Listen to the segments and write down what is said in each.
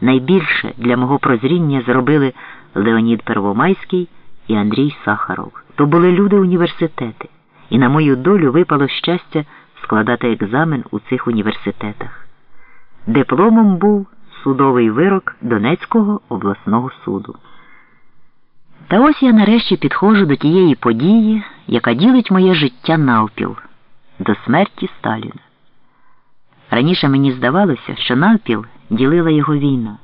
Найбільше для мого прозріння зробили Леонід Первомайський і Андрій Сахаров. То були люди університети, і на мою долю випало щастя складати екзамен у цих університетах. Дипломом був судовий вирок Донецького обласного суду. Та ось я нарешті підходжу до тієї події, яка ділить моє життя навпіл, до смерті Сталіна. Раніше мені здавалося, що навпіл ділила його війна.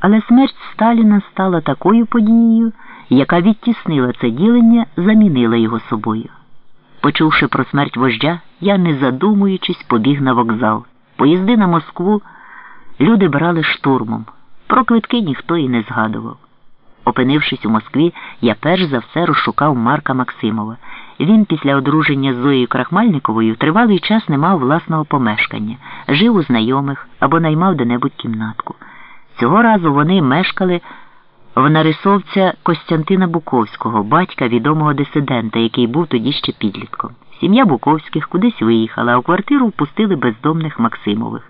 Але смерть Сталіна стала такою подією, яка відтіснила це ділення, замінила його собою. Почувши про смерть вождя, я, не задумуючись, побіг на вокзал. Поїзди на Москву люди брали штурмом. Про квитки ніхто і не згадував. Опинившись у Москві, я перш за все розшукав Марка Максимова. Він після одруження з Зоєю Крахмальниковою тривалий час не мав власного помешкання, жив у знайомих або наймав де-небудь кімнатку. Цього разу вони мешкали в нарисовця Костянтина Буковського, батька відомого дисидента, який був тоді ще підлітком. Сім'я Буковських кудись виїхала, а у квартиру впустили бездомних Максимових.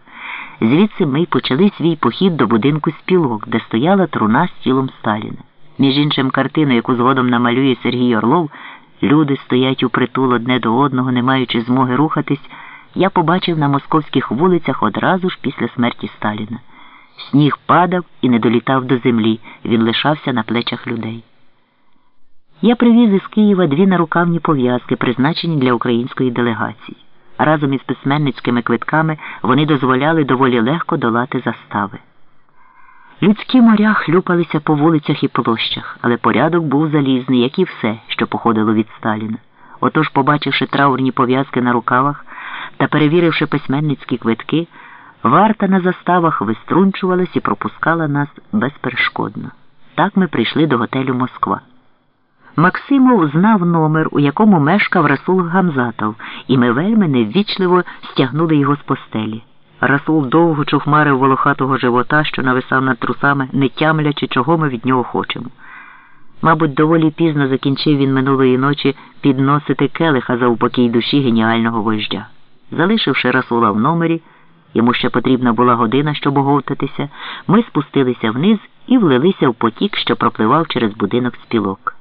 Звідси ми почали свій похід до будинку спілок, де стояла труна з тілом Сталіна. Між іншим, картину, яку згодом намалює Сергій Орлов, люди стоять у притул одне до одного, не маючи змоги рухатись, я побачив на московських вулицях одразу ж після смерті Сталіна. Сніг падав і не долітав до землі, він лишався на плечах людей. Я привіз із Києва дві нарукавні пов'язки, призначені для української делегації. Разом із письменницькими квитками вони дозволяли доволі легко долати застави. Людські моря хлюпалися по вулицях і площах, але порядок був залізний, як і все, що походило від Сталіна. Отож, побачивши траурні пов'язки на рукавах та перевіривши письменницькі квитки, варта на заставах виструнчувалась і пропускала нас безперешкодно. Так ми прийшли до готелю Москва. Максимов знав номер, у якому мешкав Расул Гамзатов, і ми вельми неввічливо стягнули його з постелі. Расул довго чухмарив волохатого живота, що нависав над трусами, не тямлячи, чого ми від нього хочемо. Мабуть, доволі пізно закінчив він минулої ночі підносити келиха за упокій душі геніального вождя. Залишивши Расула в номері, йому ще потрібна була година, щоб оговтатися, ми спустилися вниз і влилися в потік, що пропливав через будинок спілок.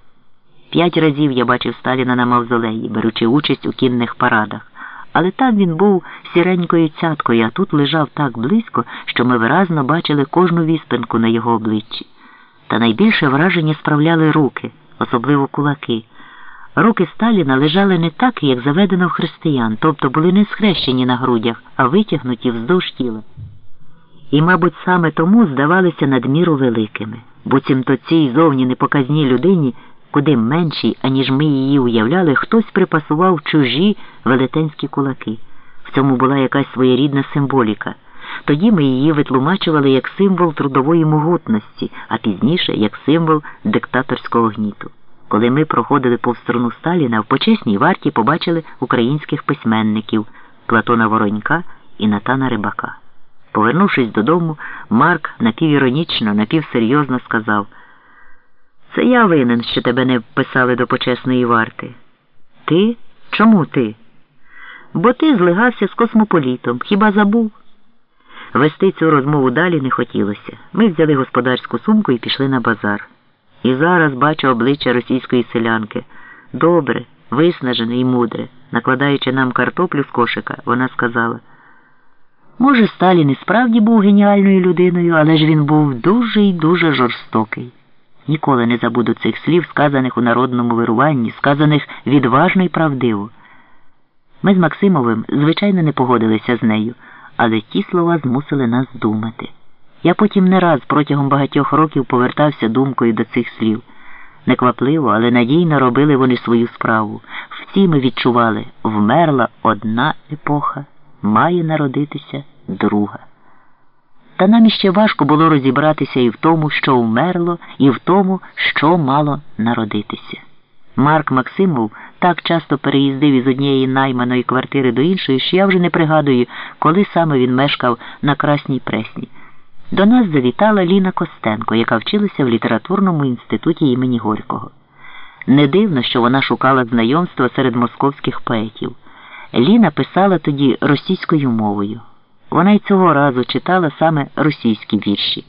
П'ять разів я бачив Сталіна на мавзолеї, беручи участь у кінних парадах. Але там він був сіренькою цяткою, а тут лежав так близько, що ми виразно бачили кожну віспинку на його обличчі. Та найбільше враження справляли руки, особливо кулаки. Руки Сталіна лежали не так, як заведено в християн, тобто були не схрещені на грудях, а витягнуті вздовж тіла. І, мабуть, саме тому здавалися надміру великими, буцімто цій зовні непоказній людині куди меншій, аніж ми її уявляли, хтось припасував чужі велетенські кулаки. В цьому була якась своєрідна символіка. Тоді ми її витлумачували як символ трудової могутності, а пізніше як символ диктаторського гніту. Коли ми проходили повз сторону Сталіна, в почесній варті побачили українських письменників Платона Воронька і Натана Рибака. Повернувшись додому, Марк напівіронічно, напівсерйозно сказав. Це я винен, що тебе не вписали до почесної варти. Ти? Чому ти? Бо ти злигався з космополітом. Хіба забув? Вести цю розмову далі не хотілося. Ми взяли господарську сумку і пішли на базар. І зараз бачу обличчя російської селянки. Добре, виснажене і мудре. Накладаючи нам картоплю з кошика, вона сказала. Може, Сталін і справді був геніальною людиною, але ж він був дуже і дуже жорстокий. Ніколи не забуду цих слів, сказаних у народному вируванні, сказаних відважно і правдиво. Ми з Максимовим, звичайно, не погодилися з нею, але ті слова змусили нас думати. Я потім не раз протягом багатьох років повертався думкою до цих слів. Неквапливо, але надійно робили вони свою справу. Всі ми відчували, вмерла одна епоха, має народитися друга. Та нам іще важко було розібратися і в тому, що вмерло, і в тому, що мало народитися. Марк Максимов так часто переїздив із однієї найманої квартири до іншої, що я вже не пригадую, коли саме він мешкав на Красній Пресні. До нас завітала Ліна Костенко, яка вчилася в літературному інституті імені Горького. Не дивно, що вона шукала знайомства серед московських поетів. Ліна писала тоді російською мовою. вона й цього разу читала саме російські вірші.